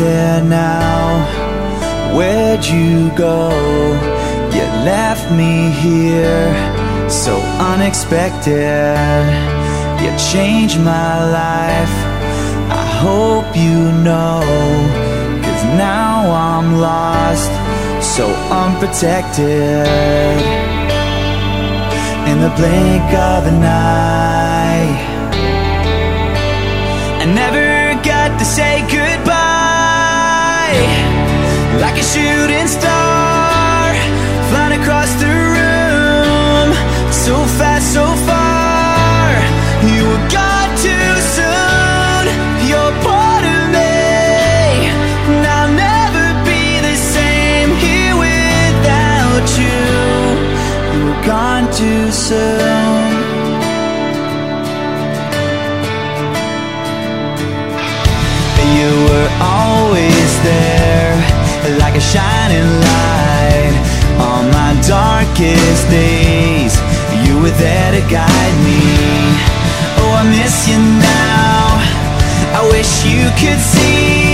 by now. Where'd you go? You left me here so unexpected. You changed my life. I hope you know. Cause now I'm lost, so unprotected. In the blink of an eye, I never got to say goodbye. Like a shooting star, flying across the room, so fast, so far. You were gone too soon. You're part of me, and I'll never be the same here without you. You were gone too soon. Light. On my darkest days, you were there to guide me. Oh, I miss you now. I wish you could see